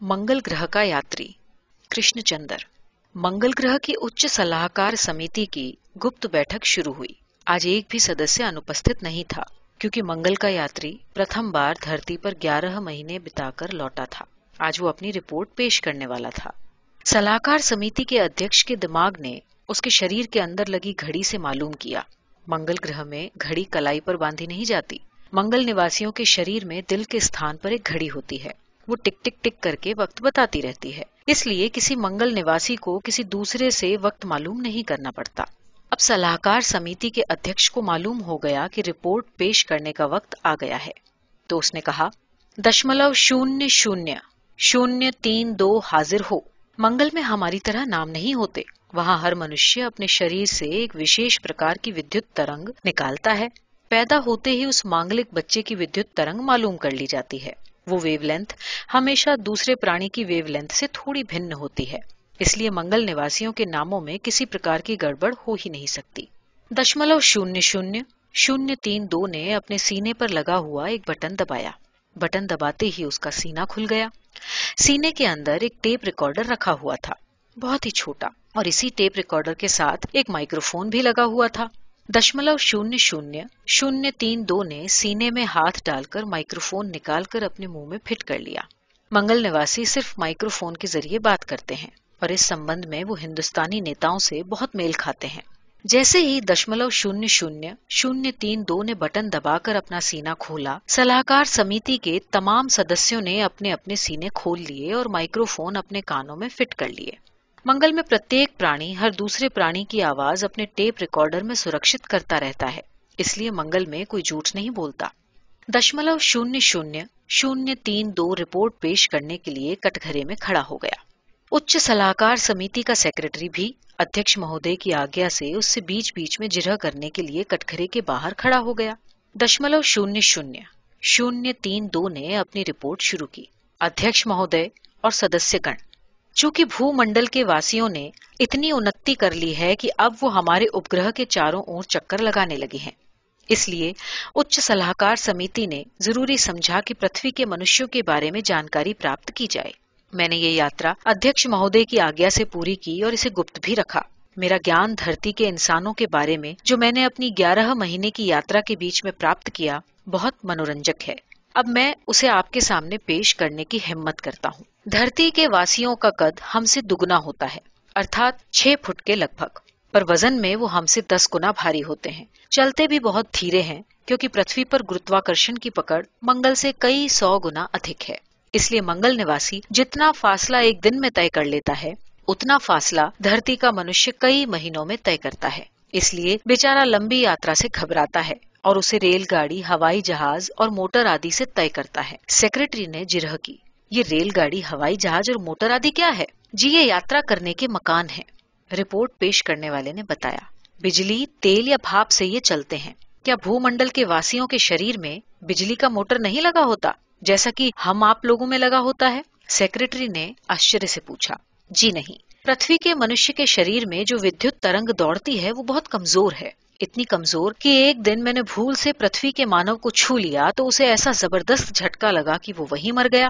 منگل گرہ کا یاتری۔ کرشن چندر۔ منگل گرہ کی اچ سلاح کار سمیتی کی گپت بیٹھک شروع ہوئی۔ آج ایک بھی سدسیہ انپستھت نہیں تھا، کیونکہ منگل کا یاتری پرتھم بار دھرتی پر گیارہ مہینے بتا کر لوٹا تھا۔ آج وہ اپنی رپورٹ پیش کرنے والا تھا۔ سلاحکار سمیتی کے ادھیش کے دماغ نے اس کے شریر کے اندر لگی گھڑی سے معلوم کیا۔ منگل گرہ میں گھڑی کلائی پر باندھی نہیں جاتی۔ منگل نواسیوں کے شریر میں دل کے استھان پر ایک گھڑی ہوتی ہے۔ وہ ٹک ٹک ٹک کر کے وقت بتاتی رہتی ہے۔ اس لیے کسی منگل نواسی کو کسی دوسرے سے وقت معلوم نہیں کرنا پڑتا۔ اب سلاحکار سمیتی کے ادھیش کو معلوم ہو گیا کہ رپورٹ پیش کرنے کا وقت آ گیا ہے۔ تو اس نے کہا، دشملو شونیہ شونیہ شونیہ تین دو حاضر ہو۔ منگل میں ہماری طرح نام نہیں ہوتے۔ وہاں ہر منشیہ اپنے شریر سے ایک وشیش پرکار کی ودیت ترنگ نکالتا ہے۔ پیدا ہوتے ہی اس مانگلک بچے کی ودیت ترنگ معلوم کر لی جاتی ہے۔ وہ ویو لینتھ ہمیشہ دوسرے پرانی کی ویو لینتھ سے تھوڑی بھن ہوتی ہے۔ اس لیے منگل نواسیوں کے ناموں میں کسی پرکار کی گڑبڑ ہو ہی نہیں سکتی۔ دشملو شونیہ شونیہ شونیہ تین دو نے اپنے سینے پر لگا ہوا ایک بٹن دبایا۔ بٹن دباتے ہی اس کا سینہ کھل گیا۔ سینے کے اندر ایک ٹیپ ریکارڈر رکھا ہوا تھا۔ بہت ہی چھوٹا۔ اور اسی ٹیپ ریکارڈر کے ساتھ ایک مائکرو فون بھی لگا ہوا تھا۔ دشملو شونیہ شونیہ شونیہ تین دو نے سینے میں ہاتھ ڈال کر مائکرو فون نکال کر اپنے منہ میں فٹ کر لیا۔ منگل نواسی صرف مائکرو فون کے ذریعے بات کرتے ہیں اور اس سمبند میں وہ ہندوستانی نیتاؤں سے بہت میل کھاتے ہیں۔ جیسے ہی دشملو شونیہ شونیہ شونیہ تین دو نے بٹن دبا کر اپنا سینہ کھولا صلاح سمیتی کے تمام سدسیوں نے اپنے اپنے سینے کھول لیے اور مائکرو فون اپنے کانوں میں فٹ کر لیے۔ منگل میں پرتیک پرانی ہر دوسرے پرانی کی آواز اپنے ٹیپ ریکارڈر میں سرکشت کرتا رہتا ہے، اس لیے منگل میں کوئی جھوٹ نہیں بولتا۔ دشملو شونیہ شونیہ شونیہ تین دو رپورٹ پیش کرنے کے لیے کٹگھرے میں کھڑا ہو گیا۔ اچھ سلاح کار سمیتی کا سیکرٹری بھی ادھیش مہودے کی آگیا سے اس سے بیچ بیچ میں جرہ کرنے کے لیے کٹگھرے کے باہر کھڑا ہو گیا۔ دشملو شونیہ شونیہ شونیہ تین دو نے اپنی رپورٹ شروع کی۔ ادھیش مہودے اور سدسیہ گن۔ چونکہ بھو منڈل کے واسیوں نے اتنی انتی کر لی ہے کہ اب وہ ہمارے اپگرہ کے چاروں اور چکر لگانے لگے ہیں۔ اس لیے اچ سلاح کار سمیتی نے ضروری سمجھا کہ پرتھوی کے منشیوں کے بارے میں جانکاری پراپت کی جائے۔ میں نے یہ یاترا ادھیش مہودے کی آگیا سے پوری کی اور اسے گپت بھی رکھا۔ میرا گیان دھرتی کے انسانوں کے بارے میں جو میں نے اپنی گیارہ مہینے کی یاترا کے بیچ میں پراپت کیا بہت منورنجک ہے۔ اب میں اسے آپ کے سامنے پیش کرنے کی ہمت کرتا ہوں۔ دھرتی کے واسیوں کا قد ہم سے دگنا ہوتا ہے، ارتھات چھ فٹ کے لگ بھگ۔ پر وزن میں وہ ہم سے دس گنا بھاری ہوتے ہیں۔ چلتے بھی بہت دھیرے ہیں، کیونکہ پرتھوی پر گروتواکرشن کی پکڑ منگل سے کئی سو گنا ادھک ہے۔ اس لیے منگل نواسی جتنا فاصلہ ایک دن میں طے کر لیتا ہے، اتنا فاصلہ دھرتی کا منشیہ کئی مہینوں میں طے کرتا ہے۔ اس لیے بیچارہ لمبی یاترا سے گھبراتا ہے۔ اور اسے ریل گاڑی، ہوائی جہاز اور موٹر آدی سے طے کرتا ہے۔ سیکرٹری نے جرہ کی۔ یہ ریل گاڑی، ہوائی جہاز اور موٹر آدی کیا ہے؟ جی یہ یاترا کرنے کے مکان ہے رپورٹ پیش کرنے والے نے بتایا۔ بجلی، تیل یا بھاپ سے یہ چلتے ہیں۔ کیا بھو منڈل کے واسیوں کے شریر میں بجلی کا موٹر نہیں لگا ہوتا؟ جیسا کہ ہم آپ لوگوں میں لگا ہوتا ہے۔ سیکرٹری نے آشچر سے پوچھا۔ جی نہیں۔ پرتھوی کے منشی کے شریر میں جو ودیوت ترنگ دوڑتی ہے، وہ بہت کمزور ہے۔ اتنی کمزور کہ ایک دن میں نے بھول سے پرتھوی کے مانو کو چھو لیا تو اسے ایسا زبردست جھٹکا لگا کہ وہ وہیں مر گیا۔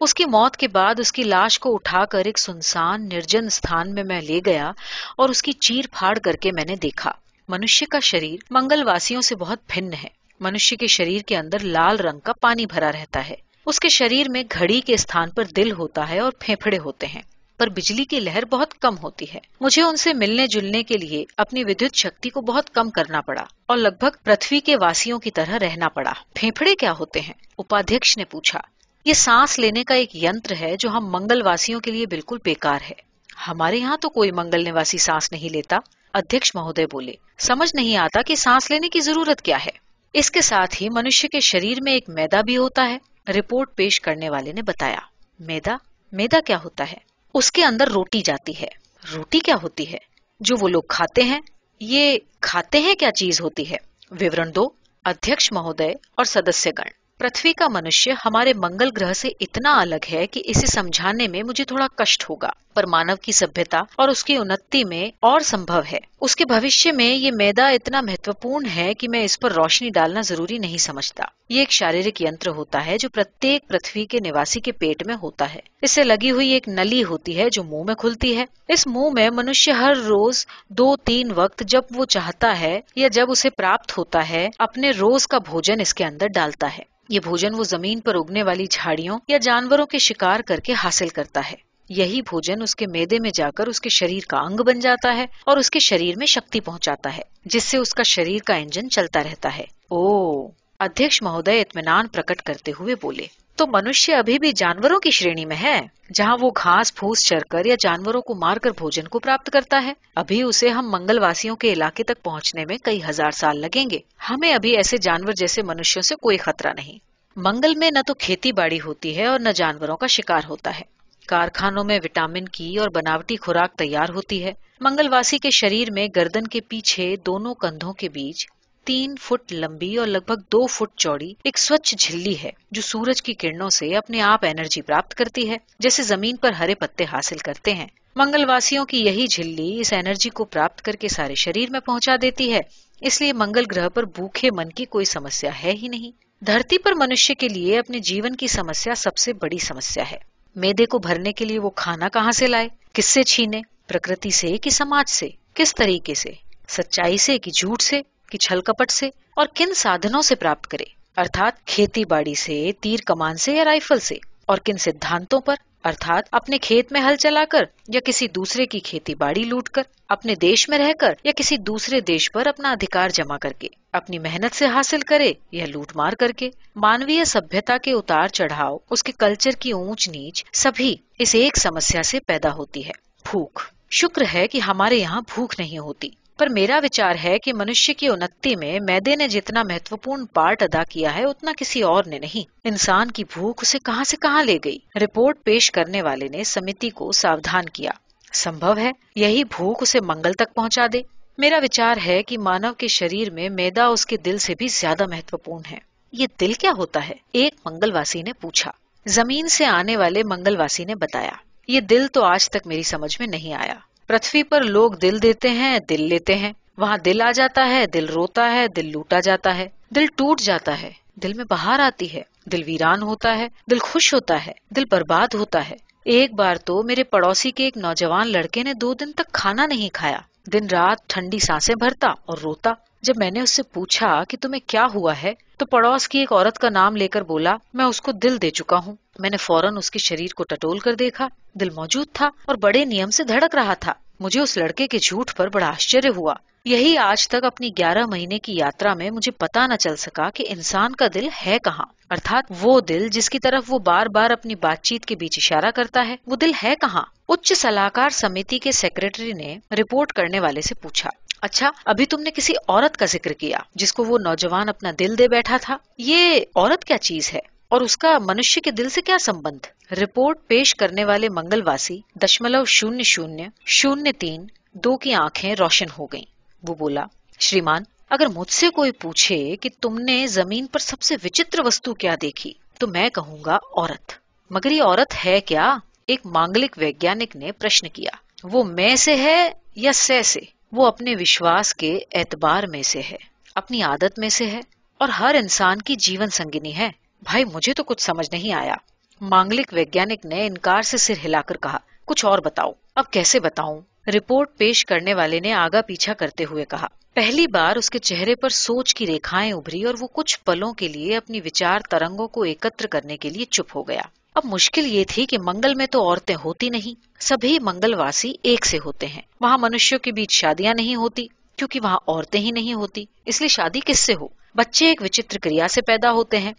اس کی موت کے بعد اس کی لاش کو اٹھا کر ایک سنسان نرجن استھان میں میں لے گیا اور اس کی چیر پھاڑ کر کے میں نے دیکھا۔ منشیہ کا شریر منگل واسیوں سے بہت بھن ہے۔ منشیہ کے شریر کے اندر لال رنگ کا پانی بھرا رہتا ہے۔ اس کے شریر میں گھڑی کے استھان پر دل ہوتا ہے اور پھیپھڑے ہوتے ہیں۔ پر بجلی کی لہر بہت کم ہوتی ہے۔ مجھے ان سے ملنے جلنے کے لیے اپنی ودیت شکتی کو بہت کم کرنا پڑا اور لگ بھگ پرتھوی کے واسیوں کی طرح رہنا پڑا۔ پھیپھڑے کیا ہوتے ہیں؟ اپادھیش نے پوچھا۔ یہ سانس لینے کا ایک یتر ہے جو ہم منگل واسیوں کے لیے بالکل بےکار ہے۔ ہمارے یہاں تو کوئی منگل نواسی سانس نہیں لیتا ادھیش مہودے بولے۔ سمجھ نہیں آتا کہ سانس لینے کی ضرورت کیا ہے۔ اس کے ساتھ ہی منشیہ کے شریر میں ایک میدا بھی ہوتا ہے، رپورٹ پیش کرنے والے نے بتایا۔ میدا؟ میدا کیا ہوتا ہے؟ اس کے اندر روٹی جاتی ہے۔ روٹی کیا ہوتی ہے؟ جو وہ لوگ کھاتے ہیں، یہ کھاتے ہیں کیا چیز ہوتی ہے؟ وورن دو ادھیش مہودے اور سدسیہ گن پرتھوی کا منشیہ ہمارے منگل گرہ سے اتنا الگ ہے کہ اسے سمجھانے میں مجھے تھوڑا کشٹ ہوگا۔ پر مانو کی سبھیتا اور اس کی انتی میں اور سمبھو ہے۔ اس کے بوشیہ میں یہ میدا اتنا مہتوپورن ہے کہ میں اس پر روشنی ڈالنا ضروری نہیں سمجھتا۔ یہ ایک شارک یتر ہوتا ہے جو پرتیک پرتھوی کے نواسی کے پیٹ میں ہوتا ہے۔ اس سے لگی ہوئی ایک نلی ہوتی ہے جو منہ میں کھلتی ہے۔ اس منہ میں منشیا ہر روز دو تین وقت جب وہ چاہتا ہے یا جب اسے پراپت ہوتا ہے، اپنے روز کا بوجن اس کے اندر ڈالتا ہے۔ یہ بوجن وہ زمین پر اگنے والی جھاڑیوں یا جانوروں کے شکار کر کے حاصل کرتا ہے۔ یہی بھوجن اس کے میدے میں جا کر اس کے شریر کا انگ بن جاتا ہے اور اس کے شریر میں شکتی پہنچاتا ہے، جس سے اس کا شریر کا انجن چلتا رہتا ہے۔ او ادھیش مہودے اطمینان پرکٹ کرتے ہوئے بولے، تو منشیا ابھی بھی جانوروں کی شرینی میں ہے، جہاں وہ گھاس پھوس چر کر یا جانوروں کو مار کر بھوجن کو پراپت کرتا ہے؟ ابھی اسے ہم منگل واسیوں کے علاقے تک پہنچنے میں کئی ہزار سال لگیں گے۔ ہمیں ابھی ایسے جانور جیسے منشیوں سے کوئی خطرہ نہیں۔ منگل میں نہ تو کھیتی باڑی ہوتی ہے اور نہ جانوروں کا شکار ہوتا ہے۔ کارخانوں میں وٹامن کی اور بناوٹی خوراک تیار ہوتی ہے۔ منگل واسی کے شریر میں گردن کے پیچھے دونوں کندھوں کے بیچ تین فٹ لمبی اور لگ بھگ دو فٹ چوڑی ایک سوچھ جھلی ہے جو سورج کی کرنوں سے اپنے آپ انرجی پراپت کرتی ہے، جیسے زمین پر ہرے پتے حاصل کرتے ہیں۔ منگل واسیوں کی یہی جھلی اس انرجی کو پراپت کر کے سارے شریر میں پہنچا دیتی ہے۔ اس لیے منگل گرہ پر بھوکھے من کی کوئی سمسیا ہے ہی نہیں۔ دھرتی پر منشیہ کے لیے اپنے جیون کی سمسیا سب سے بڑی سمسیا ہے۔ میدے کو بھرنے کے لیے وہ کھانا کہاں سے لائے؟ کس سے چھینے؟ پرکرتی سے کہ سماج سے؟ کس طریقے سے؟ سچائی سے کہ جھوٹ سے؟ کہ چھل کپٹ سے؟ اور کن سادھنوں سے پراپت کرے؟ ارتھات کھیتی باڑی سے، تیر کمان سے یا رائفل سے؟ اور کن سدھانتوں پر؟ ارتھات اپنے کھیت میں ہل چلا کر یا کسی دوسرے کی کھیتی باڑی لوٹ کر اپنے دیش میں رہ کر یا کسی دوسرے دیش پر اپنا ادھکار جمع کر کے اپنی محنت سے حاصل کرے یا لوٹ مار کر کے مانوی سبھیتا کے اتار چڑھاؤ، اس کے کلچر کی اونچ نیچ سبھی اس ایک سمسیا سے پیدا ہوتی ہے، بھوک۔ شکر ہے کہ ہمارے یہاں بھوک نہیں ہوتی۔ پر میرا وچار ہے کہ منشیہ کی انتی میں میدے نے جتنا مہتوپورن پارٹ ادا کیا ہے، اتنا کسی اور نے نہیں۔ انسان کی بھوک اسے کہاں سے کہاں لے گئی؟ رپورٹ پیش کرنے والے نے سمیتی کو ساودھان کیا۔ سمبھو ہے، یہی بھوک اسے منگل تک پہنچا دے۔ میرا وچار ہے کہ مانو کے شریر میں میدا اس کے دل سے بھی زیادہ مہتوپورن ہے۔ یہ دل کیا ہوتا ہے؟ ایک منگل واسی نے پوچھا۔ زمین سے آنے والے منگل واسی نے بتایا۔ یہ دل تو آج تک میری سمجھ میں نہیں آیا۔ پرتھوی پر لوگ دل دیتے ہیں، دل لیتے ہیں۔ وہاں دل آ جاتا ہے، دل روتا ہے، دل لوٹا جاتا ہے۔ دل ٹوٹ جاتا ہے۔ دل میں بہار آتی ہے۔ دل ویران ہوتا ہے۔ دل خوش ہوتا ہے۔ دل برباد ہوتا ہے۔ ایک بار تو میرے پڑوسی کے ایک نوجوان لڑکے نے دو دن تک کھانا نہیں کھایا۔ دن رات ٹھنڈی سانسیں بھرتا اور روتا۔ جب میں نے اس سے پوچھا کہ تمہیں کیا ہوا ہے، تو پڑوس کی ایک عورت کا نام لے کر بولا، میں اس کو دل دے چکا ہوں۔ میں نے فوراً اس کے شریر کو ٹٹول کر دیکھا، دل موجود تھا اور بڑے نیم سے دھڑک رہا تھا۔ مجھے اس لڑکے کے جھوٹ پر بڑا آشچر ہوا۔ یہی آج تک اپنی گیارہ مہینے کی یاترا میں مجھے پتا نہ چل سکا کہ انسان کا دل ہے کہاں۔ ارتھات وہ دل جس کی طرف وہ بار بار اپنی بات چیت کے بیچ اشارہ کرتا ہے، وہ دل ہے کہاں؟ اچ سلاکار سمیتی کے سیکرٹری نے رپورٹ کرنے والے سے پوچھا۔ اچھا ابھی تم نے کسی عورت کا ذکر کیا جس کو وہ نوجوان اپنا دل دے بیٹھا تھا؟ یہ عورت کیا چیز ہے؟ اور اس کا منشیہ کے دل سے کیا سمبند؟ رپورٹ پیش کرنے والے منگل واسی، دشملو شونیہ شونی شونیہ تین، دو کی آنکھیں روشن ہو گئیں۔ وہ بولا، شریمان، اگر مجھ سے کوئی پوچھے کہ تم نے زمین پر سب سے وچتر وستو کیا دیکھی، تو میں کہوں گا عورت۔ مگر یہ عورت ہے کیا؟ ایک مانگلک ویگیانک نے پرشن کیا۔ وہ میں سے ہے یا سے سے؟ وہ اپنے وشواس کے اعتبار میں سے ہے، اپنی عادت میں سے ہے اور ہر انسان کی جیون سنگینی ہے۔ بھائی، مجھے تو کچھ سمجھ نہیں آیا۔ مانگلک ویگیانک نے انکار سے سر ہلا کر کہا، کچھ اور بتاؤ۔ اب کیسے بتاؤں؟ رپورٹ پیش کرنے والے نے آگا پیچھا کرتے ہوئے کہا، پہلی بار اس کے چہرے پر سوچ کی ریکھائیں ابری اور وہ کچھ پلوں کے لیے اپنی وچار ترنگوں کو ایکتر کرنے کے لیے چپ ہو گیا۔ اب مشکل یہ تھی کہ منگل میں تو عورتیں ہوتی نہیں۔ سبھی منگل واسی ایک سے ہوتے ہیں۔ وہاں منشیوں کے بیچ شادیاں نہیں ہوتی، کیونکہ وہاں عورتیں ہی نہیں ہوتی۔ اس لیے شادی کس سے ہو؟ بچے ایک وچتر کریا سے پیدا ہوتے ہیں۔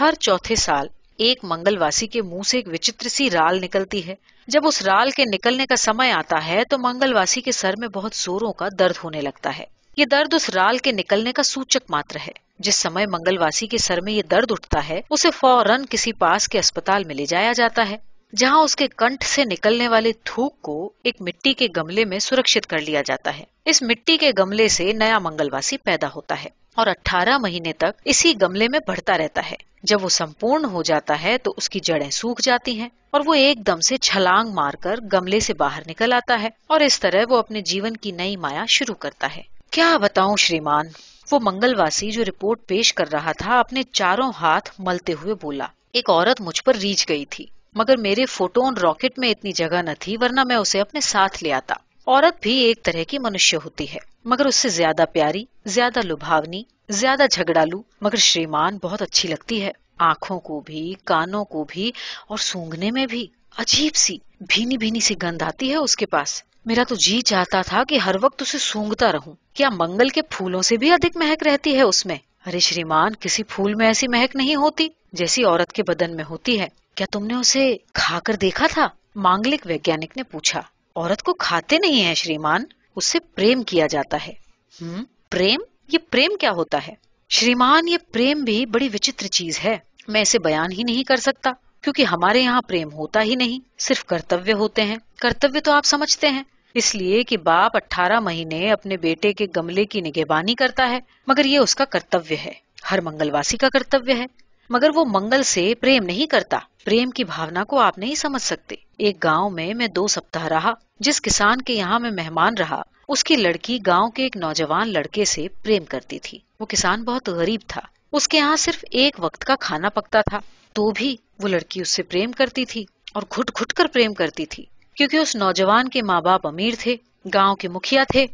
ہر چوتھے سال ایک منگل واسی کے منہ سے ایک وچتر سی رال نکلتی ہے۔ جب اس رال کے نکلنے کا سمے آتا ہے تو منگل واسی کے سر میں بہت زوروں کا درد ہونے لگتا ہے۔ یہ درد اس رال کے نکلنے کا سوچک ماتر ہے۔ جس سمے منگل واسی کے سر میں یہ درد اٹھتا ہے، اسے فوراً کسی پاس کے اسپتال میں لے جایا جاتا ہے، جہاں اس کے کنٹھ سے نکلنے والے تھوک کو ایک مٹی کے گملے میں سرکشت کر لیا جاتا ہے۔ اس مٹی کے گملے سے نیا منگل واسی پیدا ہوتا ہے اور اٹھارہ مہینے تک اسی گملے میں بڑھتا رہتا ہے۔ جب وہ سمپورن ہو جاتا ہے تو اس کی جڑیں سوکھ جاتی ہیں اور وہ ایک دم سے چھلانگ مار کر گملے سے باہر نکل آتا ہے اور اس طرح وہ اپنے جیون کی نئی مایا شروع کرتا ہے۔ کیا بتاؤں شریمان؟ وہ منگلواسی جو رپورٹ پیش کر رہا تھا، اپنے چاروں ہاتھ ملتے ہوئے بولا۔ ایک عورت مجھ پر ریچ گئی تھی، مگر میرے فوٹون راکٹ میں اتنی جگہ نہ تھی، ورنہ میں اسے اپنے ساتھ لے آتا۔ عورت بھی ایک طرح کی منشیہ ہوتی ہے، مگر اس سے زیادہ پیاری، زیادہ لبھاونی، زیادہ جھگڑالو۔ مگر شریمان، بہت اچھی لگتی ہے۔ آنکھوں کو بھی، کانوں کو بھی، اور سونگنے میں بھی۔ عجیب سی، بھینی بھینی سی گند آتی ہے اس کے پاس۔ میرا تو جی چاہتا تھا کہ ہر وقت اسے سونگتا رہوں۔ کیا منگل کے پھولوں سے بھی ادھک مہک رہتی ہے اس میں؟ ارے شریمان، کسی پھول میں ایسی مہک نہیں ہوتی جیسی عورت کے بدن میں ہوتی ہے۔ کیا تم نے اسے کھا کر دیکھا تھا؟ مانگلک ویگیانک نے پوچھا۔ عورت کو کھاتے نہیں ہیں شریمان، اس سے پریم کیا جاتا ہے۔ پریم؟ یہ پریم کیا ہوتا ہے؟ شریمان، یہ پریم بھی بڑی وچتر چیز ہے۔ میں اسے بیان ہی نہیں کر سکتا، کیونکہ ہمارے یہاں پریم ہوتا ہی نہیں، صرف کرتویہ ہوتے ہیں۔ کرتویہ تو آپ سمجھتے ہیں۔ اس لیے کہ باپ اٹھارہ مہینے اپنے بیٹے کے گملے کی نگہبانی کرتا ہے، مگر یہ اس کا کرتویہ ہے۔ ہر منگلواسی کا کرتویہ ہے۔ مگر وہ منگل سے پریم نہیں کرتا۔ پریم کی بھاونا کو آپ نہیں سمجھ سکتے۔ ایک گاؤں میں میں دو سپتاہ رہا۔ جس کسان کے یہاں میں مہمان رہا، اس کی لڑکی گاؤں کے ایک نوجوان لڑکے سے پریم کرتی تھی۔ وہ کسان بہت غریب تھا۔ اس کے یہاں صرف ایک وقت کا کھانا پکتا تھا۔ تو بھی وہ لڑکی اس سے پریم کرتی تھی اور گھٹ گھٹ کر پریم کرتی تھی۔ کیونکہ اس نوجوان کے ماں باپ امیر تھے، گاؤں کے مکھیا تھے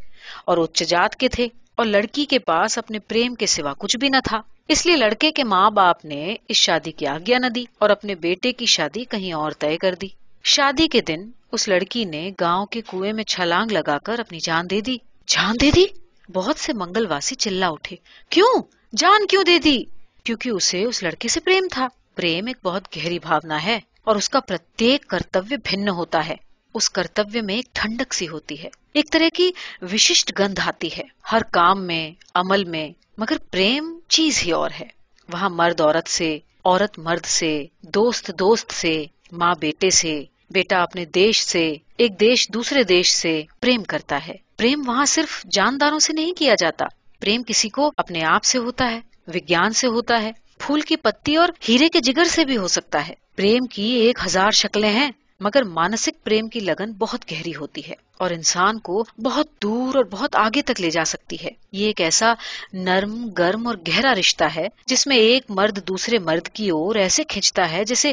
اور اچ جات کے تھے اور لڑکی کے پاس اپنے پریم کے سوا کچھ بھی نہ تھا۔ اس لیے لڑکے کے ماں باپ نے اس شادی کی آگیا نہ دی اور اپنے بیٹے کی شادی کہیں اور طے کر دی۔ شادی کے دن اس لڑکی نے گاؤں کے کنویں میں چھلانگ لگا کر اپنی جان دے دی۔ جان دے دی؟ بہت سے منگل واسی چلا اٹھے۔ کیوں؟ جان کیوں دے دی؟ کیونکہ اسے اس لڑکے سے پریم تھا۔ پریم ایک بہت گہری بھاونا ہے اور اس کا پرتیک کرتویہ بھن ہوتا ہے۔ اس کرتویہ میں ایک ٹھنڈک سی ہوتی ہے۔ ایک طرح کی وششٹ گند آتی ہے۔ ہر کام میں، عمل میں، مگر پریم چیز ہی اور ہے۔ وہاں مرد عورت سے، عورت مرد سے، دوست دوست سے، ماں بیٹے سے، بیٹا اپنے دیش سے، ایک دیش دوسرے دیش سے پریم کرتا ہے۔ پریم وہاں صرف جانداروں سے نہیں کیا جاتا۔ پریم کسی کو اپنے آپ سے ہوتا ہے، وگیان سے ہوتا ہے۔ پھول کی پتی اور ہیرے کے جگر سے بھی ہو سکتا ہے۔ پریم کی ایک ہزار شکلیں ہیں۔ مگر مانسک پریم کی لگن بہت گہری ہوتی ہے اور انسان کو بہت دور اور بہت آگے تک لے جا سکتی ہے۔ یہ ایک ایسا نرم، گرم اور گہرا رشتہ ہے جس میں ایک مرد دوسرے مرد کی اور ایسے کھینچتا ہے جیسے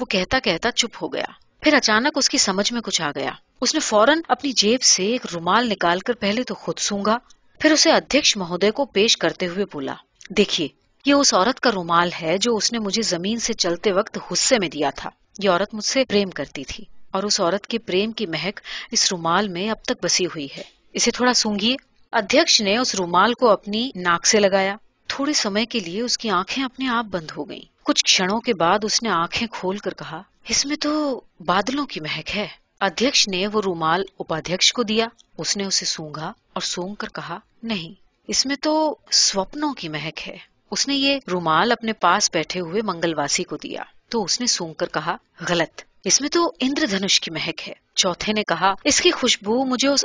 وہ کہتا کہتا چپ ہو گیا۔ پھر اچانک اس کی سمجھ میں کچھ آ گیا۔ اس نے فوراً اپنی جیب سے ایک رومال نکال کر پہلے تو خود سونگا، پھر اسے ادھیش مہودے کو پیش کرتے ہوئے بولا، دیکھیے یہ اس عورت کا رومال ہے جو اس نے مجھے زمین سے چلتے وقت غصے میں دیا تھا۔ یہ عورت مجھ سے پریم کرتی تھی اور اس عورت کے پریم کی مہک اس رومال میں اب تک بسی ہوئی ہے۔ اسے تھوڑا سونگیے۔ ادھیش نے اس رومال کو اپنی ناک سے لگایا۔ تھوڑے سمے کے لیے اس کی آنکھیں اپنے آپ بند ہو گئیں۔ کچھ کھڑوں کے بعد اس نے آنکھیں کھول کر کہا، اس میں تو بادلوں کی مہک ہے ادھیش نے وہ رومال اپادھیش کو دیا۔ اس نے اسے سونگا اور سونگ کر کہا، نہیں، اس میں تو سوپنوں کی مہک ہے۔ اس نے یہ رومال اپنے پاس بیٹھے ہوئے منگلواسی کو دیا۔ تو اس نے سونگ کر کہا، غلط، اس میں تو اندر دھنش کی مہک ہے۔ چوتھے نے کہا، اس کی خوشبو مجھے اس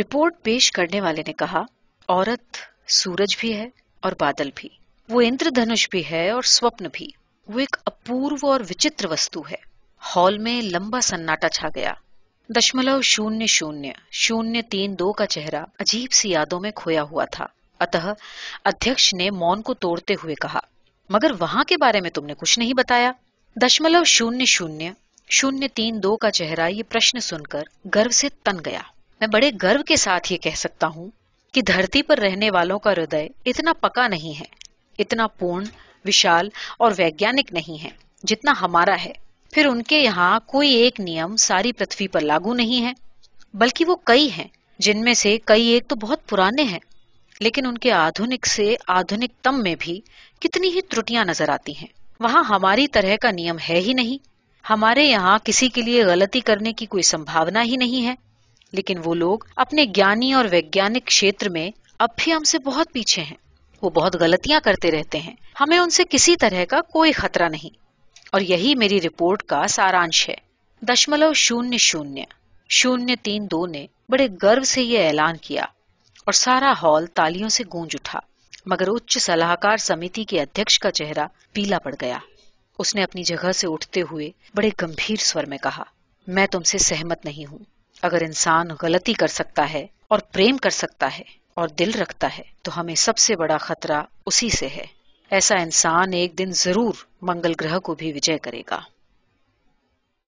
رپورٹ پیش کرنے والے نے کہا، عورت سورج بھی ہے اور بادل بھی۔ وہ اندر دھنش بھی ہے اور سوپن بھی۔ وہ ایک اپورو اور وچتر وستو ہے۔ ہال میں لمبا سناٹا چھا گیا۔ دشملو شونیہ شونیہ شونیہ تین دو کا چہرہ عجیب سی یادوں میں کھویا ہوا تھا۔ اتہ ادھیش نے مون کو توڑتے ہوئے کہا، مگر وہاں کے بارے میں تم نے کچھ نہیں بتایا؟ دشملو شونیہ شونیہ شونیہ تین دو کا چہرہ یہ پرشن سن کر گرو سے تن گیا۔ میں بڑے گرو کے ساتھ یہ کہہ سکتا ہوں کہ دھرتی پر رہنے والوں کا ہردے اتنا پکا نہیں ہے، اتنا پورن، وشال اور ویگیانک نہیں ہے جتنا ہمارا ہے۔ پھر ان کے یہاں کوئی ایک نیم ساری پرتھوی پر لاگو نہیں ہے، بلکہ وہ کئی ہیں، جن میں سے کئی ایک تو بہت پرانے ہیں۔ لیکن ان کے آدھنک سے آدھنک تم میں بھی کتنی ہی ترٹیاں نظر آتی ہیں۔ وہاں ہماری طرح کا نیم ہے ہی نہیں۔ ہمارے یہاں کسی کے لیے غلطی کرنے کی کوئی سمبھاونا ہی نہیں ہے۔ لیکن وہ لوگ اپنے گیانی اور ویگیانک کھیتر میں اب بھی ہم سے بہت پیچھے ہیں۔ وہ بہت غلطیاں کرتے رہتے ہیں۔ ہمیں ان سے کسی طرح کا کوئی خطرہ نہیں۔ اور یہی میری رپورٹ کا سارانش ہے۔ دشملو شونیہ شونیہ شونیہ تین دو نے بڑے گرو سے یہ اعلان کیا اور سارا ہال تالیوں سے گونج اٹھا، مگر اچ سلاحکار سمیتی کے ادھیکش کا چہرہ پیلا پڑ گیا۔ اس نے اپنی جگہ سے اٹھتے ہوئے بڑے گمبھیر سور میں کہا، میں تم سے سہمت نہیں ہوں۔ اگر انسان غلطی کر سکتا ہے اور پریم کر سکتا ہے اور دل رکھتا ہے، تو ہمیں سب سے بڑا خطرہ اسی سے ہے۔ ایسا انسان ایک دن ضرور منگل گرہ کو بھی وجے کرے گا۔